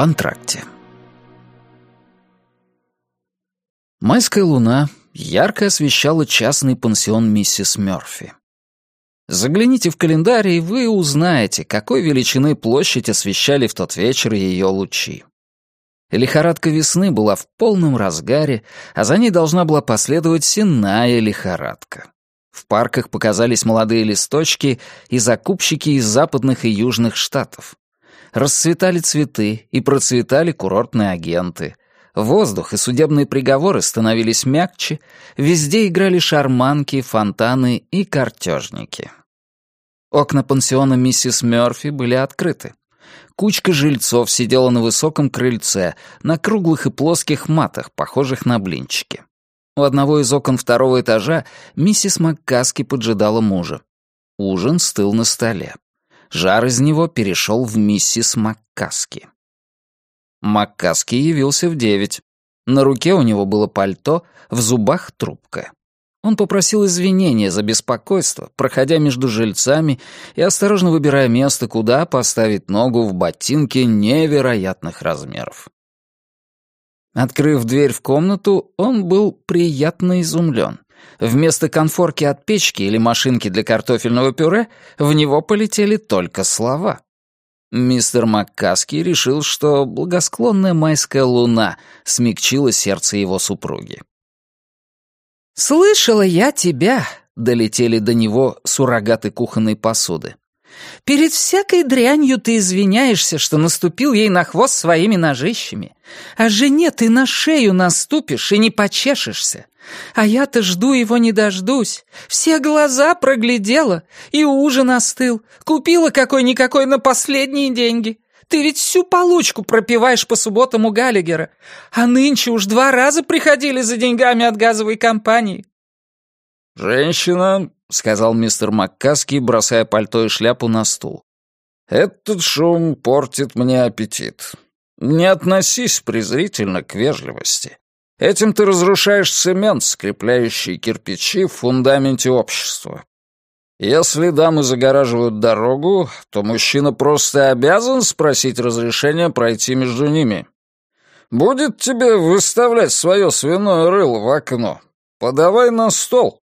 В антракте. Майская луна ярко освещала частный пансион миссис Мёрфи. Загляните в календарь, и вы узнаете, какой величины площадь освещали в тот вечер ее лучи. Лихорадка весны была в полном разгаре, а за ней должна была последовать сенная лихорадка. В парках показались молодые листочки и закупщики из западных и южных штатов. Расцветали цветы и процветали курортные агенты. Воздух и судебные приговоры становились мягче, везде играли шарманки, фонтаны и картежники. Окна пансиона миссис Мёрфи были открыты. Кучка жильцов сидела на высоком крыльце, на круглых и плоских матах, похожих на блинчики. У одного из окон второго этажа миссис Маккаски поджидала мужа. Ужин стыл на столе. Жар из него перешел в миссис Маккаски. Маккаски явился в девять. На руке у него было пальто, в зубах трубка. Он попросил извинения за беспокойство, проходя между жильцами и осторожно выбирая место, куда поставить ногу в ботинке невероятных размеров. Открыв дверь в комнату, он был приятно изумлен. Вместо конфорки от печки или машинки для картофельного пюре в него полетели только слова. Мистер Маккаски решил, что благосклонная майская луна смягчила сердце его супруги. «Слышала я тебя», — долетели до него суррогаты кухонной посуды. «Перед всякой дрянью ты извиняешься, что наступил ей на хвост своими ножищами, а жене ты на шею наступишь и не почешешься. А я-то жду его не дождусь. Все глаза проглядела, и ужин остыл. Купила какой-никакой на последние деньги. Ты ведь всю получку пропиваешь по субботам у Галлигера. А нынче уж два раза приходили за деньгами от газовой компании». «Женщина», — сказал мистер Маккаски, бросая пальто и шляпу на стул. «Этот шум портит мне аппетит. Не относись презрительно к вежливости. Этим ты разрушаешь цемент, скрепляющий кирпичи в фундаменте общества. Если дамы загораживают дорогу, то мужчина просто обязан спросить разрешения пройти между ними. Будет тебе выставлять свое свиное рыло в окно. Подавай на стол.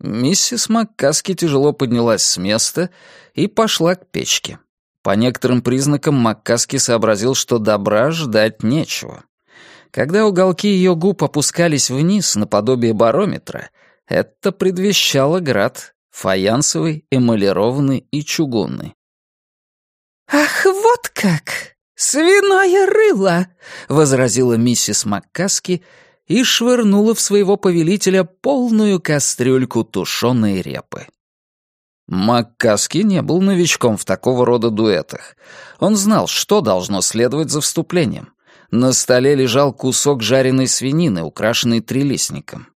Миссис Маккаски тяжело поднялась с места и пошла к печке. По некоторым признакам Маккаски сообразил, что добра ждать нечего. Когда уголки ее губ опускались вниз наподобие барометра, это предвещало град фаянсовый, эмалированный и чугунный. «Ах, вот как! Свиное рыло!» — возразила миссис Маккаски и швырнула в своего повелителя полную кастрюльку тушеной репы. Маккаски не был новичком в такого рода дуэтах. Он знал, что должно следовать за вступлением. На столе лежал кусок жареной свинины, украшенный трилистником.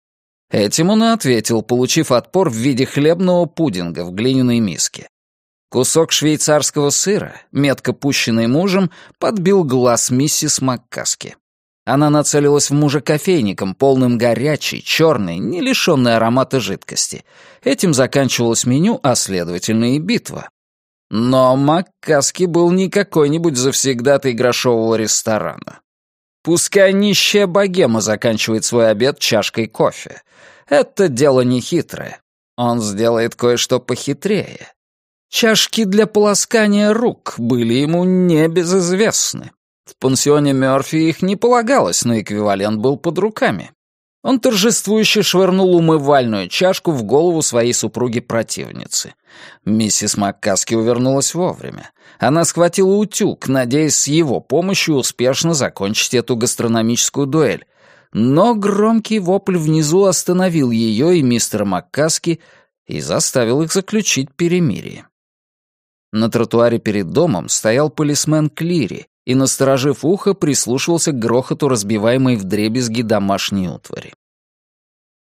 Этим он и ответил, получив отпор в виде хлебного пудинга в глиняной миске. Кусок швейцарского сыра, метко пущенный мужем, подбил глаз миссис Маккаски. Она нацелилась в мужа кофейником, полным горячей, черной, не лишенной аромата жидкости. Этим заканчивалось меню, а следовательно и битва. Но Маккаски был не какой-нибудь завсегдатый грошового ресторана. Пускай нищая богема заканчивает свой обед чашкой кофе. Это дело не хитрое. Он сделает кое-что похитрее. Чашки для полоскания рук были ему небезызвестны. В пансионе Мёрфи их не полагалось, но эквивалент был под руками. Он торжествующе швырнул умывальную чашку в голову своей супруги-противницы. Миссис Маккаски увернулась вовремя. Она схватила утюг, надеясь с его помощью успешно закончить эту гастрономическую дуэль. Но громкий вопль внизу остановил ее и мистера Маккаски и заставил их заключить перемирие. На тротуаре перед домом стоял полисмен Клири и, насторожив ухо, прислушивался к грохоту разбиваемой вдребезги домашней утвари.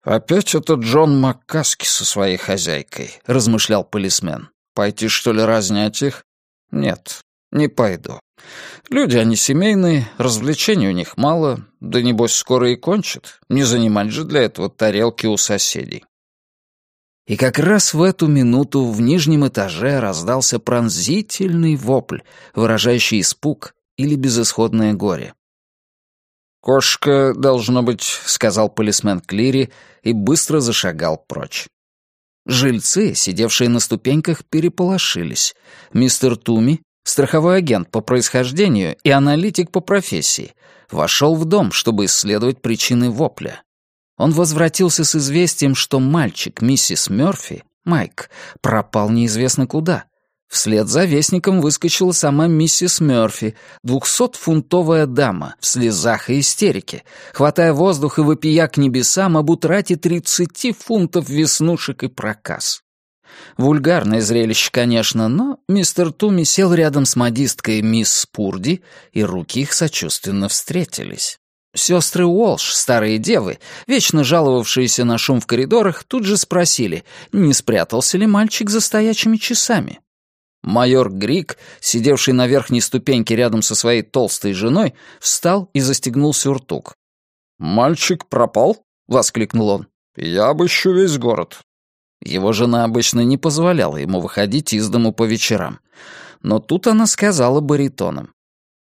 «Опять этот Джон Маккаски со своей хозяйкой», — размышлял полисмен. «Пойти, что ли, разнять их? Нет, не пойду. Люди они семейные, развлечений у них мало, да небось скоро и кончат. Не занимать же для этого тарелки у соседей». И как раз в эту минуту в нижнем этаже раздался пронзительный вопль, выражающий испуг или безысходное горе. «Кошка, должно быть», — сказал полисмен Клири и быстро зашагал прочь. Жильцы, сидевшие на ступеньках, переполошились. Мистер Туми, страховой агент по происхождению и аналитик по профессии, вошел в дом, чтобы исследовать причины вопля. Он возвратился с известием, что мальчик миссис Мёрфи, Майк, пропал неизвестно куда. Вслед за вестником выскочила сама миссис Мёрфи, двухсотфунтовая дама, в слезах и истерике, хватая воздух и вопия к небесам об утрате тридцати фунтов веснушек и проказ. Вульгарное зрелище, конечно, но мистер Туми сел рядом с модисткой мисс Спурди, и руки их сочувственно встретились. Сестры Уолш, старые девы, вечно жаловавшиеся на шум в коридорах, тут же спросили, не спрятался ли мальчик за стоячими часами. Майор Грик, сидевший на верхней ступеньке рядом со своей толстой женой, встал и застегнул сюртук. «Мальчик пропал?» — воскликнул он. «Я обыщу весь город». Его жена обычно не позволяла ему выходить из дому по вечерам. Но тут она сказала баритоном.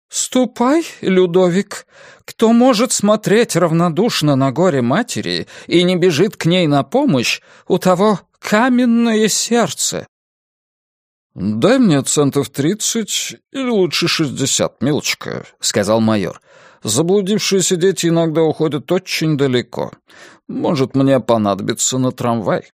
«Ступай, Людовик. Кто может смотреть равнодушно на горе матери и не бежит к ней на помощь, у того каменное сердце». «Дай мне центов тридцать или лучше шестьдесят, милочка», — сказал майор. «Заблудившиеся дети иногда уходят очень далеко. Может, мне понадобится на трамвай».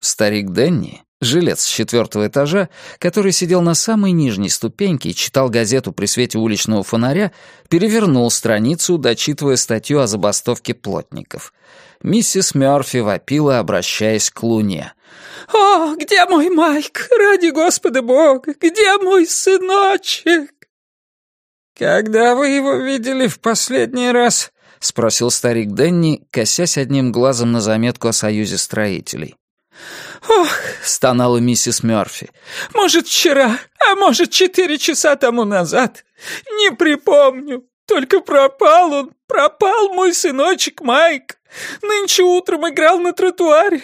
Старик Денни, жилец с четвертого этажа, который сидел на самой нижней ступеньке и читал газету при свете уличного фонаря, перевернул страницу, дочитывая статью о забастовке плотников. Миссис Мёрфи вопила, обращаясь к Луне. «О, где мой Майк? Ради Господа Бога! Где мой сыночек?» «Когда вы его видели в последний раз?» — спросил старик Денни, косясь одним глазом на заметку о союзе строителей. «Ох!» — стонала миссис Мёрфи. «Может, вчера, а может, четыре часа тому назад. Не припомню. Только пропал он, пропал мой сыночек Майк. Нынче утром играл на тротуаре.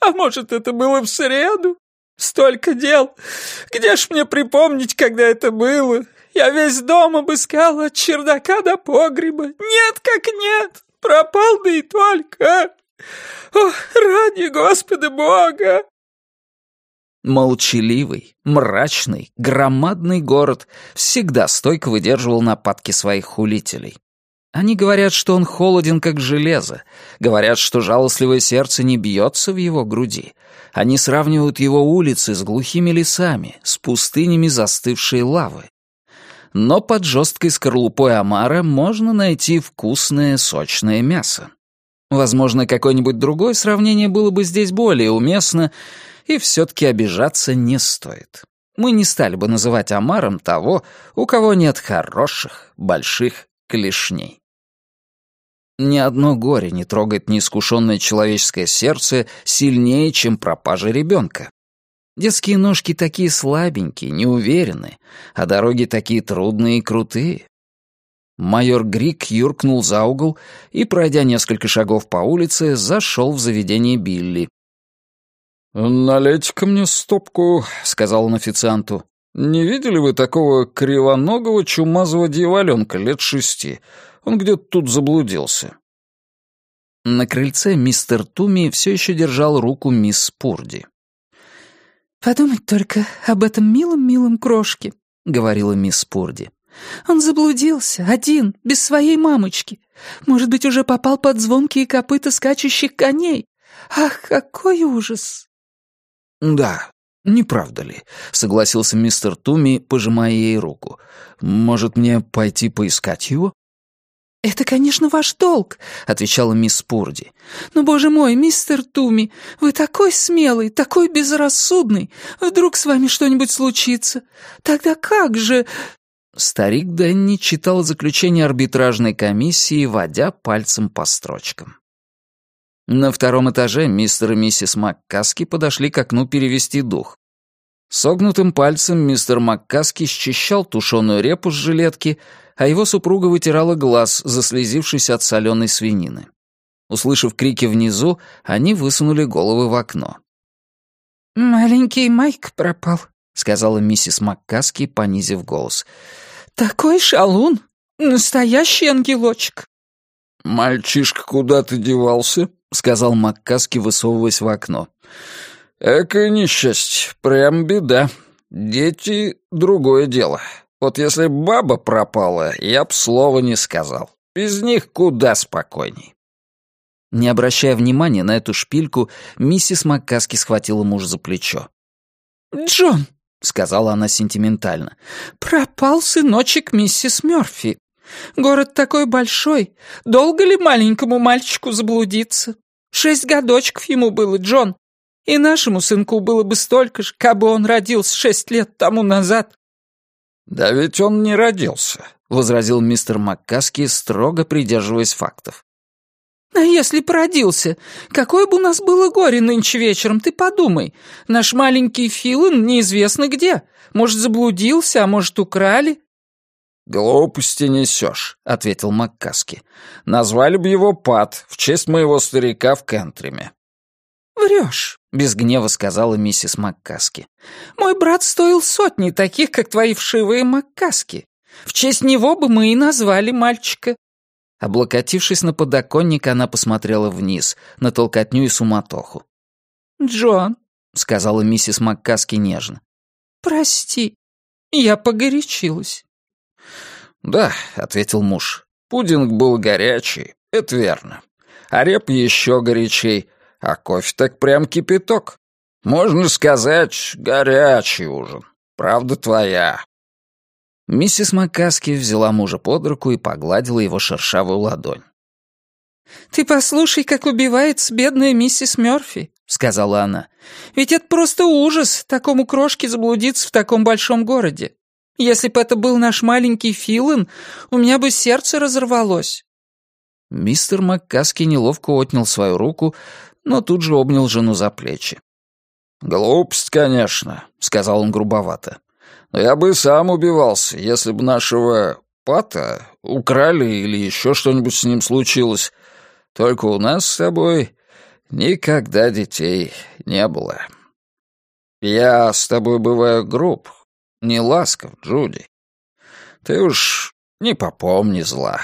А может, это было в среду? Столько дел. Где ж мне припомнить, когда это было? Я весь дом обыскал от чердака до погреба. Нет, как нет. Пропал, да и только. О, ради Господа Бога!» Молчаливый, мрачный, громадный город всегда стойко выдерживал нападки своих хулителей. Они говорят, что он холоден, как железо, говорят, что жалостливое сердце не бьется в его груди. Они сравнивают его улицы с глухими лесами, с пустынями застывшей лавы. Но под жесткой скорлупой омара можно найти вкусное сочное мясо. Возможно, какое-нибудь другое сравнение было бы здесь более уместно, и все-таки обижаться не стоит. Мы не стали бы называть омаром того, у кого нет хороших, больших клешней. Ни одно горе не трогает неискушенное человеческое сердце сильнее, чем пропажа ребенка. Детские ножки такие слабенькие, неуверенные, а дороги такие трудные и крутые. Майор Грик юркнул за угол и, пройдя несколько шагов по улице, зашел в заведение Билли. «Налейте-ка мне стопку», — сказал он официанту. «Не видели вы такого кривоногого чумазого дьяволенка лет шести? Он где-то тут заблудился». На крыльце мистер Туми все еще держал руку мисс Пурди. «Подумать только об этом милом-милом крошке», — говорила мисс Пурди. Он заблудился, один, без своей мамочки. Может быть, уже попал под звонкие копыта скачущих коней. Ах, какой ужас!» «Да, не правда ли?» — согласился мистер Туми, пожимая ей руку. «Может, мне пойти поискать его?» «Это, конечно, ваш долг», — отвечала мисс Пурди. «Но, боже мой, мистер Туми, вы такой смелый, такой безрассудный. Вдруг с вами что-нибудь случится? Тогда как же...» Старик Дэнни читал заключение арбитражной комиссии, водя пальцем по строчкам. На втором этаже мистер и миссис Маккаски подошли к окну перевести дух. Согнутым пальцем мистер Маккаски счищал тушеную репу с жилетки, а его супруга вытирала глаз, заслезившись от соленой свинины. Услышав крики внизу, они высунули головы в окно. «Маленький Майк пропал», — сказала миссис Маккаски, понизив голос. «Такой шалун! Настоящий ангелочек!» «Мальчишка куда-то девался?» — сказал Маккаски, высовываясь в окно. «Экое несчастье, прям беда. Дети — другое дело. Вот если баба пропала, я б слова не сказал. Без них куда спокойней». Не обращая внимания на эту шпильку, миссис Маккаски схватила муж за плечо. «Джон», — сказала она сентиментально, — «пропал сыночек миссис Мёрфи. Город такой большой. Долго ли маленькому мальчику заблудиться? Шесть годочков ему было, Джон. И нашему сынку было бы столько же, кабы он родился шесть лет тому назад». «Да ведь он не родился», — возразил мистер Маккаски, строго придерживаясь фактов. «А если б родился? Какое бы у нас было горе нынче вечером, ты подумай. Наш маленький Филан неизвестно где. Может, заблудился, а может, украли?» «Глупости несешь», — ответил Маккаски. «Назвали бы его Пат в честь моего старика в Кентриме». «Врешь», — без гнева сказала миссис Маккаски. «Мой брат стоил сотни таких, как твои вшивые Маккаски. В честь него бы мы и назвали мальчика. Облокотившись на подоконник, она посмотрела вниз, на толкотню и суматоху. «Джон», — сказала миссис Маккаски нежно, — «прости, я погорячилась». «Да», — ответил муж, — «пудинг был горячий, это верно. А реп еще горячей, а кофе так прям кипяток. Можно сказать, горячий ужин. Правда твоя». Миссис Маккаски взяла мужа под руку и погладила его шершавую ладонь. «Ты послушай, как убивается бедная миссис Мёрфи», — сказала она. «Ведь это просто ужас, такому крошке заблудиться в таком большом городе. Если бы это был наш маленький Филан, у меня бы сердце разорвалось». Мистер Маккаски неловко отнял свою руку, но тут же обнял жену за плечи. «Глупость, конечно», — сказал он грубовато. Но я бы сам убивался, если бы нашего пата украли или еще что-нибудь с ним случилось. Только у нас с тобой никогда детей не было. Я с тобой бываю груб, не ласков, Джуди. Ты уж не попомни зла».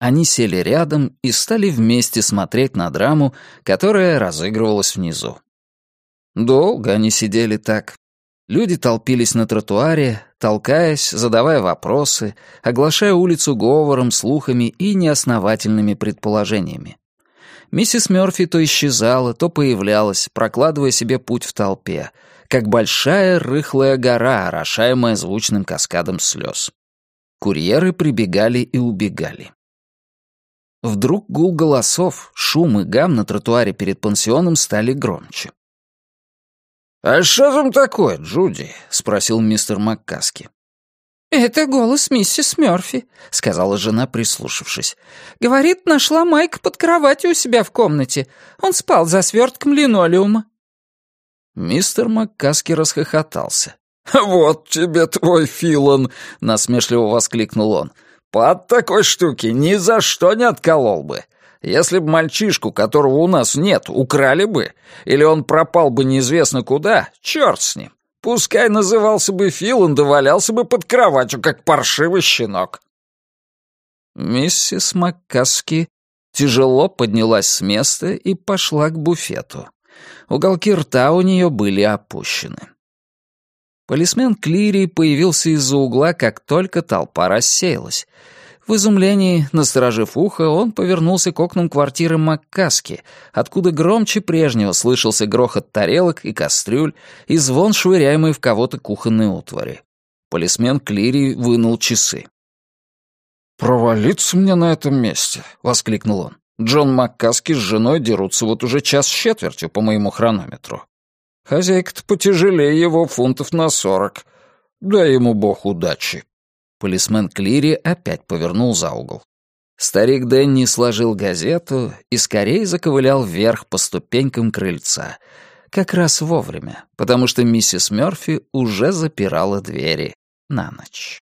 Они сели рядом и стали вместе смотреть на драму, которая разыгрывалась внизу. Долго они сидели так, Люди толпились на тротуаре, толкаясь, задавая вопросы, оглашая улицу говором, слухами и неосновательными предположениями. Миссис Мёрфи то исчезала, то появлялась, прокладывая себе путь в толпе, как большая рыхлая гора, орошаемая звучным каскадом слез. Курьеры прибегали и убегали. Вдруг гул голосов, шум и гам на тротуаре перед пансионом стали громче. «А что там такое, Джуди?» — спросил мистер Маккаски. «Это голос миссис Мёрфи», — сказала жена, прислушавшись. «Говорит, нашла Майк под кроватью у себя в комнате. Он спал за свертком линолеума». Мистер Маккаски расхохотался. «Вот тебе твой Филан!» — насмешливо воскликнул он. «Под такой штуки ни за что не отколол бы. Если бы мальчишку, которого у нас нет, украли бы, или он пропал бы неизвестно куда, черт с ним. Пускай назывался бы Филан, да валялся бы под кроватью, как паршивый щенок. Миссис Маккаски тяжело поднялась с места и пошла к буфету. Уголки рта у нее были опущены. Полисмен Клири появился из-за угла, как только толпа рассеялась — в изумлении, насторожив ухо, он повернулся к окнам квартиры Маккаски, откуда громче прежнего слышался грохот тарелок и кастрюль и звон швыряемой в кого-то кухонной утвари. Полисмен Клири вынул часы. «Провалиться мне на этом месте!» — воскликнул он. «Джон Маккаски с женой дерутся вот уже час с четвертью по моему хронометру. Хозяйка-то потяжелее его фунтов на сорок. Дай ему бог удачи!» Полисмен Клири опять повернул за угол. Старик Дэнни сложил газету и скорее заковылял вверх по ступенькам крыльца. Как раз вовремя, потому что миссис Мёрфи уже запирала двери на ночь.